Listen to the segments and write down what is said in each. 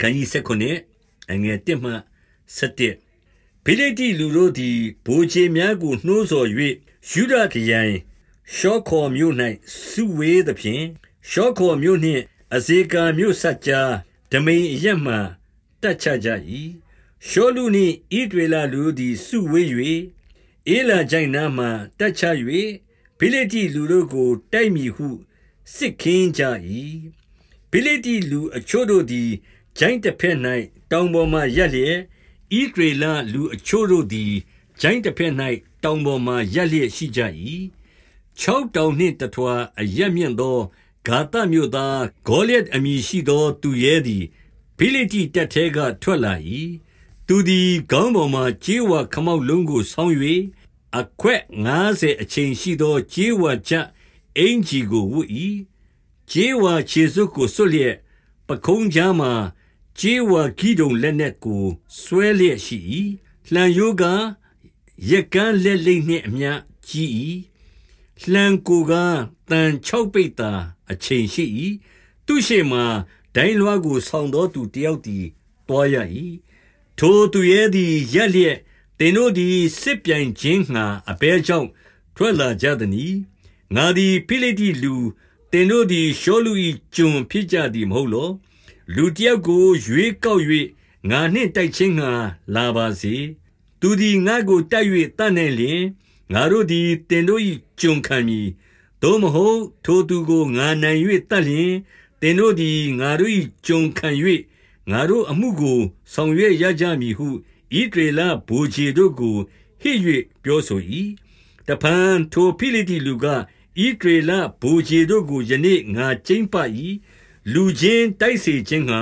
ခန်းကြီး19အငယ်1မှ7ဖိလိတိလူတို့သည်ဘိုးချေများကိုနှိုးဆော်၍ယူဒခရိုင်ရှောခေါ်မြို့၌စုဝေးသဖြင့်ရှောခေါ်မြို့နှင့်အဇေကာမြို့ဆက်ကြားဓမိန်ရက်မှတက်ချကြ၏ရှောလူနှင့်ဣဒရေလလူသည်စုဝေး၍အေလာကြိုင်နာမှတက်ချ၍ဖိလိတိလူတို့ကိုတိုက်မိဟုစစ်ခင်းကြ၏ဖိလိတိလူအချို့တို့သည် ဂျိုင်းတစ်ဖက်၌တောင်ပေါ်မှရက်လျက်ဣဒရေလလူအချို့တို့သည်ဂျိုင်းတစ်ဖက်၌တောင်ပေါ်မှရက်လျက်ရှိကြ၏ခြောက်တောင်နှင့်တထွာအရက်မြင့်သောဂါသမြို့သားဂေါလျက်အမည်ရှိသောသူရဲသည်ဖိလိတိတပ်ထဲကထွက်လာ၏သူသည်ခေါင်းပေါ်မှကြေးဝါခမောက်လုံးကိုဆောင်း၍အခွက်90အချိန်ရှိသောကြေးဝါချက်အင်ကြီးကိုဝတ်၏ကြေးဝါခြေစွပ်ကိုဆွတ်လျက်ပခုံးကြားမှ ကြေးဝါဂိဒုံလက်နက်ကိုဆွဲလျက်ရှိ၏လှံရိုးကရက်ကန်းလက်လိမ့်နှင့်အမျှကြီး၏လှံကိုကတန်6ပိတ်တာအချိန်ရှိ၏သူရှိမှဒိုင်းလွားကိုဆောင်းသောသူတယောက်သည်တွားရ၏ထိုသူရဲ့သည်ရက်လျက်တင်တို့သည်စစ်ပြိုင်ခြင်းငှာအဘဲကြောင့်ထွက်လာကြသည်။ငါသည်ဖိလိတိလူတင်တို့သည်ရှောလူ၏ကျွန်ဖြစ်ကြသည်မဟုတ်လော။ လူတယောက်ကို ရွေးကောက်၍ငါနှင့်တိုက်ခြင်းငှာလာပါစေ။သူသည်ငါကိုတိုက်၍တတ်နိုင်လျင်ငါတို့သည်တင်တို့၏ကျွန်ခံမည်။သို့မဟုတ်ထိုသူကိုငါနိုင်၍တတ်လျင်တင်တို့သည်ငါတို့၏ကျွန်ခံ၍ငါတို့အမှုကိုဆောင်ရွက်ရကြမည်ဟုဣဒရေလဘူချေတို့ကိုဟစ်၍ပြောဆို၏တဖန်ထိုဖိလိတိလူကဣဒရေလဘူချေတို့ကိုယနေ့ငါကျိမ့်ပ၏ လူချင်းတိုက်စေခြင်းငှာ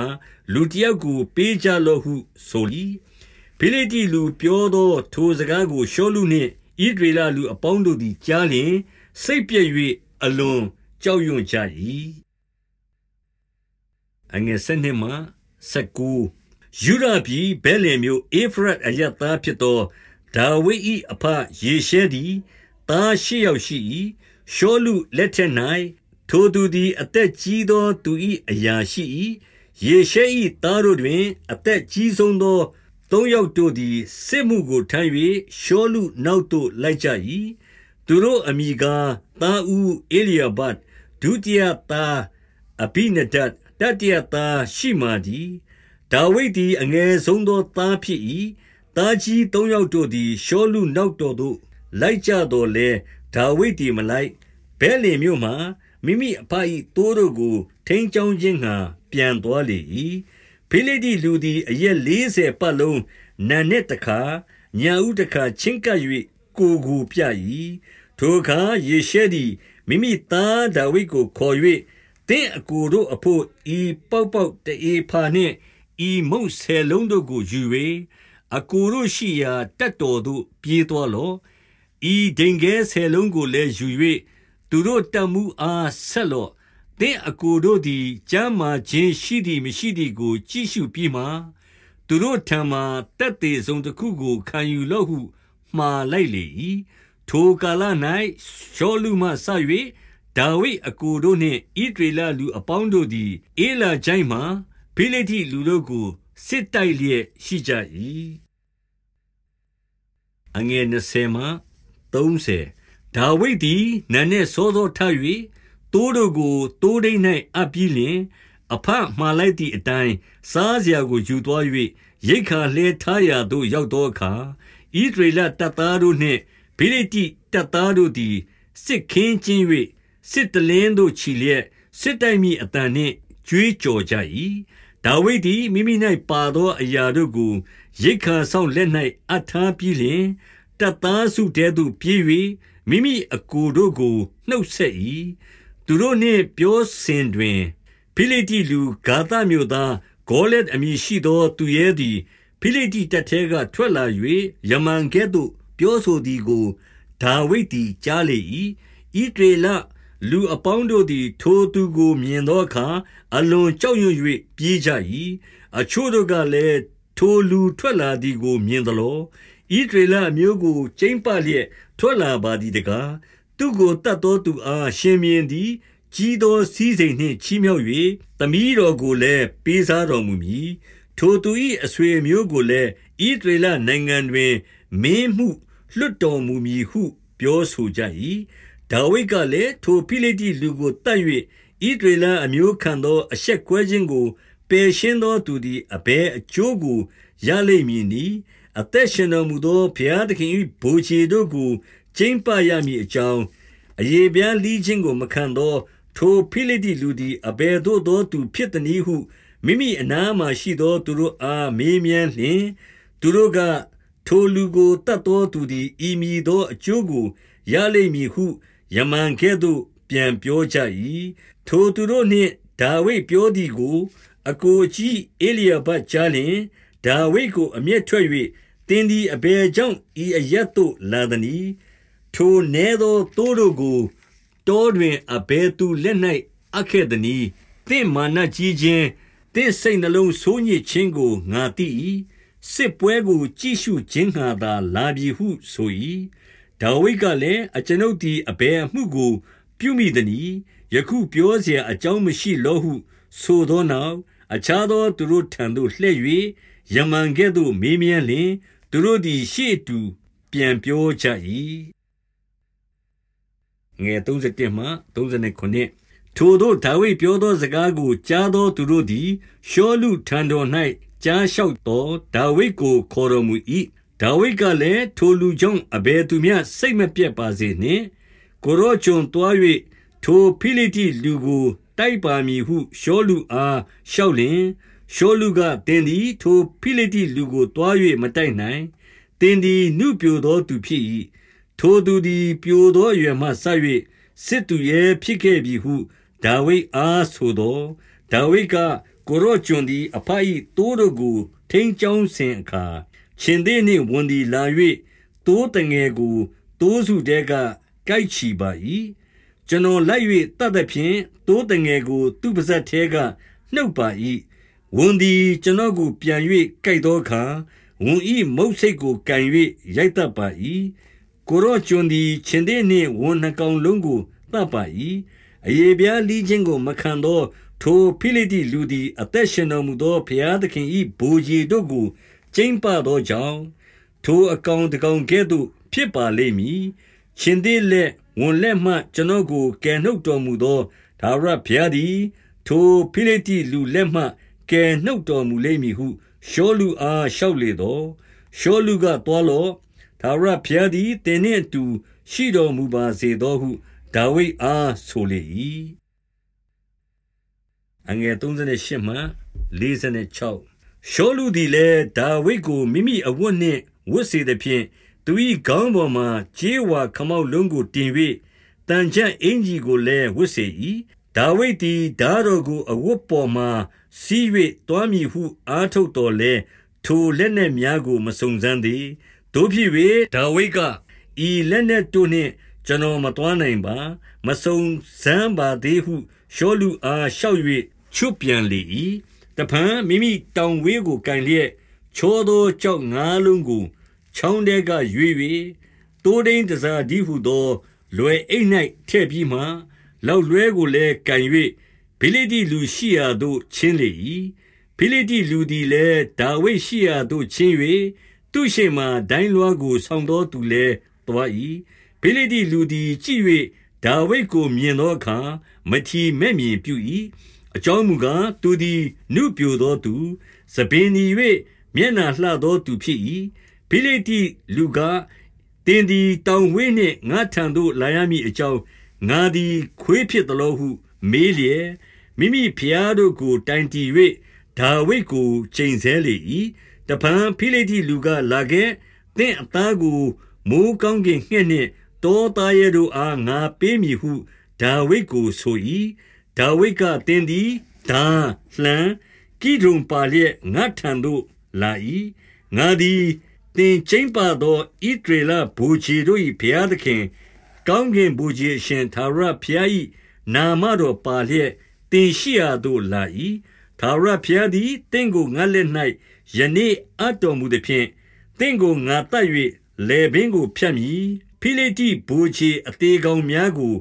လူတယောက်ကို ပေးကြလော့ဟုဆို၏ဖိလိတိလူပြောသောထိုစကားကိုရှောလူနှင့်ဣဒရေလလူအပေါင်းတို့သည်ကြားလျင်စိတ်ပြည့်၍အလွန်ကြောက်ရွံ့ကြ၏အငယ်၁၂မှ19ယူဒပြည်ဘဲလင်မြို့အေဖရတ်အရသားဖြစ်သောဒါဝိဒ်၏အဖယေရှဲသည်သားရှိယောက်ရှိ၏ရှောလူလက်ထက်၌ ထိုသူသည် အသက်ကြီးသောသူ၏အရာရှိ၏ယေရှဲ၏သားတို့တွင် အသက်ကြီးဆုံးသောသုံးယောက်တို့သည်စစ်မှုကိုထမ်း၍ရှောလူနောက်သို့လိုက်ကြ၏သူတို့အမိကားသားဦးအေလျာဘတ်ဒုတိယသားအဘိနဒတ်တတိယသားရှိမာဒီဒါဝိဒ်သည်အငယ်ဆုံးသောသားဖြစ်၏သားကြီးသုံးယောက်တို့သည်ရှောလူနောက်တော်သို့လိုက်ကြတော်လဲဒါဝိဒ်သည်မလိုက်ဘဲလင်မြို့မှ မိမိအဖ၏တိုးတို့ကို ထိန်းချောင်းခြင်းငှာပြန်သွားလေ၏ဖိလိတိလူသည် အရက်40ပတ်လုံး နံနဲ့တခါညာဥတခါ ချင်းကပ်၍ကိုကိုပြ၏ထိုအခါ ယေရှဲသည် မိမိသားဒါဝိဒ်ကိုခေါ်၍သင်အကိုတို့အဖို့ ဤပေါက်ပေါက်တေဖာနှင့် ဤမုတ်ဆယ်လုံးတို့ကိုယူ၍အကိုတို့ရှိရာတက်တော်သို့ ပြေးသွားလော့ ဤဒိန်ငယ်ဆယ်လုံးကိုလည်းယူ၍ သူတို့တမှုအားဆက်လော့သင်အကိုတို့သည်ကျမ်းမာခြင်းရှိသည်မရှိသည်ကို ကြည့်ရှုပြီးမှသူတို့ထံမှတက်သေးဆုံးတစ်ခုကို ခံယူလော့ဟုမှားလိုက်လေ၏ထိုကာလ၌ရှောလူမှဆ၍ဒါဝိဒ်အကိုတို့နှင့်ဣဒရေလလူအပေါင်းတို့သည်အေလာချိုင်းမှဖိလိတိလူတို့ကိုစစ်တိုက်လျက်ရှိကြ၏အငယ်20မှ30 ဒါဝိဒ်သည်နန်းနှင့်စောစောထ၍တိုးတို့ကိုတိုးဒိ၌အပ်ပြီးလျင် အဖမှားလိုက်သည့်အတိုင်းစားစရာကိုယူသွား၍ရိတ်ခါလှဲထားရာသို့ရောက်သောအခါဣဒရေလတပ်သားတို့နှင့်ဖိလိတိတပ်သားတို့သည်စစ်ခင်းကျင်း၍စစ်တလင်းတို့ချီလျက်စစ်တိုက်မိအတန်နှင့်ကြွေးကြော်ကြ၏ဒါဝိဒ်သည်မိမိ၌ပါသောအရာတို့ကိုရိတ်ခါဆောင်လက်၌အထားပြီးလျှင်တပ်သားစုတဲသို့ပြေး၍ မိမိအကိုတို့ကိုနှုတ်ဆက်၏သူတို့နှင့်ပြောစဉ်တွင်ဖိလိတိလူဂါသမြို့သားဂေါလက်အမည်ရှိသောသူရဲသည်ဖိလိတိတပ်ထဲကထွက်လာ၍ယမန်ကဲ့သို့ ပြောဆိုသည်ကိုဒါဝိဒ်သည်ကြားလေ၏ဣဒေလလူအပေါင်းတို့သည် ထိုသူကိုမြင်သောအခါအလွန်ကြောက်ရွံ့၍ပြေးကြ၏အချို့တို့ကလည်းထိုလူထွက်လာသည်ကိုမြင်သလောဣဒရေလအမျိုးကိုကျိမ့်ပလျက် ထွက်လာပါသည်တကားသူကိုတတ်သောသူအားရှင်မြင်းသည်ကြီးသောစည်းစိမ်နှင့်ချီးမြှောက်၍သမီးတော်ကိုလည်းပေးစားတော်မူမည်ထိုသူ၏အဆွေအမျိုးကိုလည်းဣသရေလနိုင်ငံတွင် မင်းမှုလွတ်တော်မူမည်ဟု ပြောဆိုကြ၏ဒါဝိဒ်ကလည်းထိုဖိလိတိလူကိုတတ်၍ဣသရေလအမျိုးခံသောအဆက်ကွဲခြင်းကိုပယ်ရှင်းသောသူသည်အဘယ်အကျိုးကိုရလိမ့်မည်နည်း အသက်ရှင်တော်မူသောဘုရားသခင်၏ဘိုးခြေတို့ကိုကျင်းပရမည်အကြောင်းအယေပြားလီးခြင်းကိုမခံသော ထိုဖိလိတိလူသည်အဘယ်သို့သောသူဖြစ်သည်ဟုမိမိအနားမှရှိသောသူတို့အားမေးမြန်းလျှင်သူတို့ကထိုလူကိုတတ်သောသူသည်ဤမည်သောအကျိုးကိုရလိမ့်မည်ဟုယမန်ကဲ့သို့ပြန်ပြောကြ၏ထိုသူတို့နှင့်ဒါဝိဒ်ပြောသည်ကို အကိုကြီးအေလျာဘကြားလျင် ဒါဝိဒ်ကို အမျက်ထွက်၍သင်သည် အဘယ်ကြောင့် ဤအရပ်သို့လာသနည်း။ထိုနည်းသော သိုးတို့ကို တောတွင် အဘယ်သူလက်၌အပ်ခဲ့သနည်း။သင့်မာနကြီးခြင်း၊သင့်စိတ်နှလုံးဆိုးညစ်ခြင်းကို ငါသိ၏။စစ်ပွဲကို ကြည့်ရှုခြင်းငှါသာ လာပြီဟုဆို၏။ဒါဝိဒ်ကလည်း၊အကျွန်ုပ်သည် အဘယ်အမှုကို ပြုမိသနည်း။ယခုပြောစရာအကြောင်းမရှိလောဟု ဆိုသောနောက်၊အခြားသော သူတို့ထံသို့လှည့်၍ ယမန်ကဲ့သို့ မေးမြန်းလျင် သူတို့သည် ရှေ့တူ ပြန်ပြောကြ၏ငယ်31မှ39ထိုတို့ဒါဝိဒ်ပြောသောစကားကို ကြားသောသူတို့သည် ရှောလူထံတော်၌ကြားလျှောက်သောဒါဝိဒ်ကို ခေါ်တော်မူ၏ဒါဝိဒ်ကလည်း ထိုလူကြောင့် အဘယ်သူမျှ စိတ်မပြတ်ပါစေနှင့် ကိုရောကျွန်တွား၍ထိုဖိလိတိလူကို တိုက်ပါမည်ဟု ရှောလူအား လျှောက်လျင် ရှောလူကတင်သည်ထိုဖိလိတိလူကိုတွား၍မတိုက်နိုင်တင်သည်နုပြိုသောသူဖြစ်၏ထိုသူသည်ပြိုသောအရွယ်မှဆ၍စစ်သူရဲ့ဖြစ်ခဲ့ပြီဟုဒါဝိဒ်အားဆိုသောဒါဝိဒ်ကကိုရောကျွန်သည်အဖအီတိုးတို့ကိုထိန်ချောင်းစဉ်အခါရှင်သေးနှင့်ဝန်သည်လာ၍တိုးတငယ်ကိုတိုးစုတဲကကိုက်ချီပါ၏ကျွန်တော်လိုက်၍တတ်သဖြင့်တိုးတငယ်ကို သူ့ပါဇက်ထဲကနှုတ်ပါ၏ ဝန်သည်ကျွန်တော်ကိုပြန်၍ကိုက်သောအခါဝန်ဤမုတ်စိတ်ကိုကန်၍ရိုက်တတ်ပါ၏ကိုရောကျွန်သည်ရှင်သေးနှင့်ဝန်နှကောင်လုံးကိုတတ်ပါ၏အယေပြားလီးခြင်းကိုမခံသော ထိုဖိလိတိလူသည် အသက်ရှင်တော်မူသောဘုရားသခင်၏ဘိုးကြီးတို့ကိုကျိမ့်ပသောကြောင့်ထိုအကောင်တကောင်ကဲ့သို့ဖြစ်ပါလိမ့်မည်ရှင်သေးလက်ဝန်လက်မှကျွန်တော်ကိုကယ်နှုတ်တော်မူသောဒါဝရဘုရားသည် ထိုဖိလိတိလူလက်မှ ကယ်နှုတ်တော်မူလိမ့်မည်ဟုရှောလူအားလျှောက်လေသောရှောလူကတွားလော့ဒါဝရဘုရားသည်တင်းနှင့်အတူ ရှိတော်မူပါစေသောဟုဒါဝိဒ်အားဆိုလေ၏အငယ်38မှ46ရှောလူသည်လည်းဒါဝိဒ်ကိုမိမိအဝတ်နှင့်ဝတ်စေသဖြင့်သူ၏ခေါင်းပေါ်မှကြေးဝါခမောက်လုံးကိုတင်၍တန်ချံအင်ကြီးကိုလည်းဝတ်စေ၏ဒါဝိဒ်သည်ဓာတော်ကိုအဝတ်ပေါ်မှ စီး၍တွားမည်ဟုအားထုတ်တော်လဲထိုလက်နှင့်များကို မစုံစမ်းသည်တို့ဖြစ်၍ဒါဝိဒ်ကဤလက်နှင့်တို့နှင့်ကျွန်တော်မတွားနိုင်ပါမစုံစမ်းပါသေးဟုရှောလူအားလျှောက်၍ချွတ်ပြန်လေ၏တဖန်မိမိတောင်ဝေးကိုကန်လျက်ချောသောကြောက်ငါးလုံးကိုချောင်းတဲကရွေ၍တိုးတိန်တစားဒီဟုသော လွယ်အိတ်၌ထည့်ပြီးမှလောက်လွဲကိုလည်းကန်၍ ဖိလိတိလူရှိရာသို့ချင်းလေ၏ဖိလိတိလူသည်လည်းဒါဝိဒ်ရှိရာသို့ချင်း၍သူရှိမှဒိုင်းလွားကိုဆောင်တော်သူလည်းတွား၏ဖိလိတိလူသည်ကြည့်၍ဒါဝိဒ်ကိုမြင်သောအခါမထီမဲ့မြင်ပြု၏အကြောင်းမူကားသူသည်နုပြိုသောသူစပင်ဤ၍မျက်နာလှသောသူဖြစ်၏ဖိလိတိလူကတင်သည်တောင်ဝေးနှင့်ငါထံသို့လာရမည်အကြောင်းငါသည်ခွေးဖြစ်သလိုဟုမေးလျက် မိမိဖျားတို့ကို တိုင်တီ၍ဒါဝိဒ်ကိုချိန်ဆလေ၏တပံဖိလိတိလူကလာခဲ့တင့်အသားကိုမိုးကောင်းကင်ငှက်နှင့်တောသားရဲတို့အားငါပေးမည်ဟုဒါဝိဒ်ကိုဆို၏ဒါဝိဒ်ကတင်သည်ဒါလှံကိဒုံပါလျက်ငါထံသို့လာ၏ငါသည်တင်ချင်းပါသောဣဒရေလဘူချီတို့၏ဘုရားသခင် ကောင်းကင်ဘူချီအရှင်သာရဘုရား၏နာမတော်ပါလျက် တင်ရှိရာသို့လာ၏သာရဘုရားသည်တင့်ကိုငါလက်၌ယနေ့အတော်မူသည်ဖြင့်တင့်ကိုငါတတ်၍လေပင်ကိုဖြတ်မည်ဖိလိတိဘူချီအသေးကောင်များကို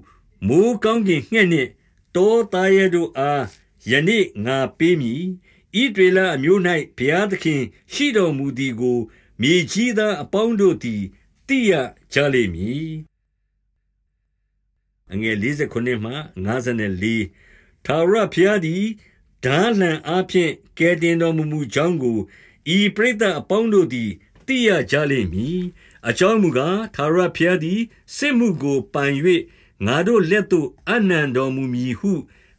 မိုးကောင်းကင်ငှက်နှင့်တောသားရဲတို့အားယနေ့ငါပေးမည်ဣဒေလအမျိုး၌ဘုရားသခင် ရှိတော်မူသည်ကိုမြေကြီးသားအပေါင်းတို့သည်သိရကြလိမ့်မည်အငယ်49မှ54 ထာဝရဘုရားသည်ဓာလံအားဖြင့်ကဲတင်တော်မူမူကြောင်းကိုဤပရိသတ်အပေါင်းတို့သည်သိရကြလိမ့်မည်အကြောင်းမူကားထာဝရဘုရားသည်စစ်မှုကိုပန်၍ငါတို့လက်သို့အနံတော်မူမည်ဟု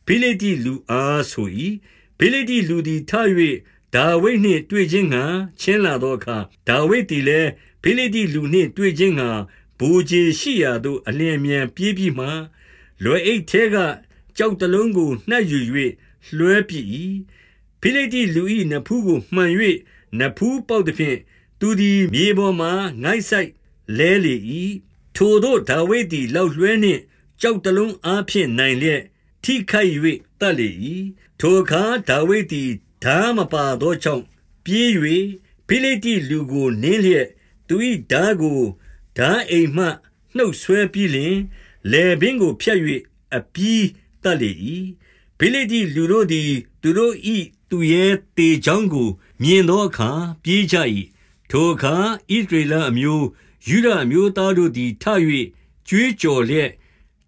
ဖိလိတိလူအားဆို၏ဖိလိတိလူသည်ထ၍ဒါဝိဒ်နှင့်တွေ့ခြင်းငှာချင်းလာသောအခါဒါဝိဒ်သည်လည်းဖိလိတိလူနှင့်တွေ့ခြင်းငှာဘူဂျေရှိရာသို့အလျင်မြန်ပြေးပြီးမှလွယ်အိတ်ထဲက ကြောက်တလုံးကိုနှက်ယူ၍လွှဲပြ၏ဖိလိတိလူ၏နဖူးကိုမှန်၍နဖူးပေါက်သည်ဖြင့်သူသည်မြေပေါ်မှငိုက်ဆိုင်လဲလေ၏ထိုတို့ဒါဝိဒ်သည်လောက်လွှဲနှင့်ကြောက်တလုံးအားဖြင့်နိုင်လျက်ထိခိုက်၍တတ်လေ၏ထိုအခါဒါဝိဒ်သည်ဓာမပါသောကြောင့်ပြေး၍ဖိလိတိလူကိုနင်းလျက်သူ၏ဓာကိုဓာအိမ်မှနှုတ်ဆွဲပြီးလျှင်လေပင်ကိုဖြတ်၍အပီး တတ်လေ၏ဖိလိတိလူတို့သည် သူတို့၏သူရဲ့တေချောင်းကို မြင်သောအခါပြေးကြ၏ထိုအခါဣသရေလအမျိုးယူဒအမျိုးသားတို့သည်ထ၍ကြွေးကြော်လျက်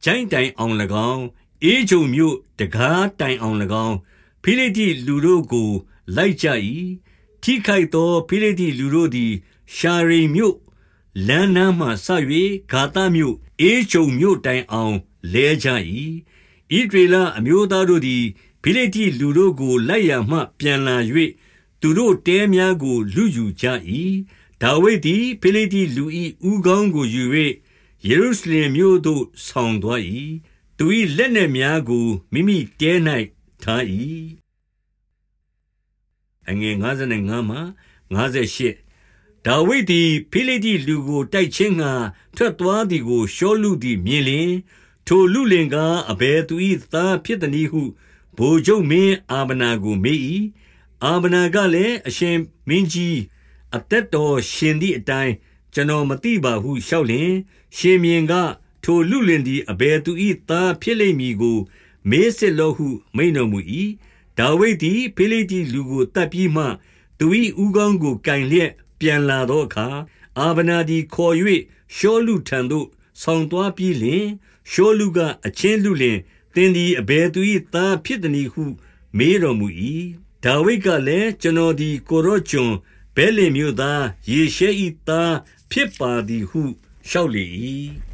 ဂျိုင်းတိုင်အောင်၎င်းအေးဂျုံမြို့တကားတိုင်အောင်၎င်းဖိလိတိလူတို့ကို လိုက်ကြ၏ထိခိုက်သောဖိလိတိလူတို့သည် ရှာရိမ်မြို့လမ်းနားမှဆ၍ဂါသမြို့အေးဂျုံမြို့တိုင်အောင်လဲကြ၏ ဣဒရေလအမျိုးသားတို့သည် ဖိလိတိလူတို့ကို လိုက်ရမှ ပြန်လာ၍သူတို့တဲများကိုလူယူကြ၏ဒါဝိဒ်သည် ဖိလိတိလူ၏ဥကောင်းကိုယူ၍ယေရုရှလင်မြို့သို့ ဆောင်သွား၏သူ၏လက်နက်များကို မိမိတဲ၌ထား၏အငယ်55မှ58ဒါဝိဒ်သည် ဖိလိတိလူကို တိုက်ခြင်းငှာထွက်သွားသည်ကို ရှောလုသည်မြင်လျင် ထိုလူလင်ကားအဘယ်သူ၏သားဖြစ်သည်ဟုဗိုလ်ချုပ်မင်းအာဗနာကိုမေး၏အာဗနာကလည်းအရှင်မင်းကြီးအသက်တော်ရှင်သည့်အတိုင်းကျွန်တော်မသိပါဟုလျှောက်လျင် ရှင်မြင်းကထိုလူလင်သည်အဘယ်သူ၏သားဖြစ်လိမ့်မည်ကို မေးစစ်လောဟုမိန်တော်မူ၏ဒါဝိဒ်သည်ဖိလိတိလူကိုတတ်ပြီးမှ သူ၏ဥကောင်းကိုကင်လျက်ပြန်လာသောအခါအာဗနာသည်ခေါ်၍ရှောလူထံသို့ဆောင်သွားပြီးလျှင် ရှောလူကအချင်းလူလင်သင်သည်အဘယ်သူ၏သားဖြစ်သည်ဟု မေးတော်မူ၏ဒါဝိဒ်ကလည်းကျွန်တော်သည်ကိုရော့ကျွန်ဘဲလင်မျိုးသားယေရှဲ၏သားဖြစ်ပါသည်ဟုလျှောက်လေ၏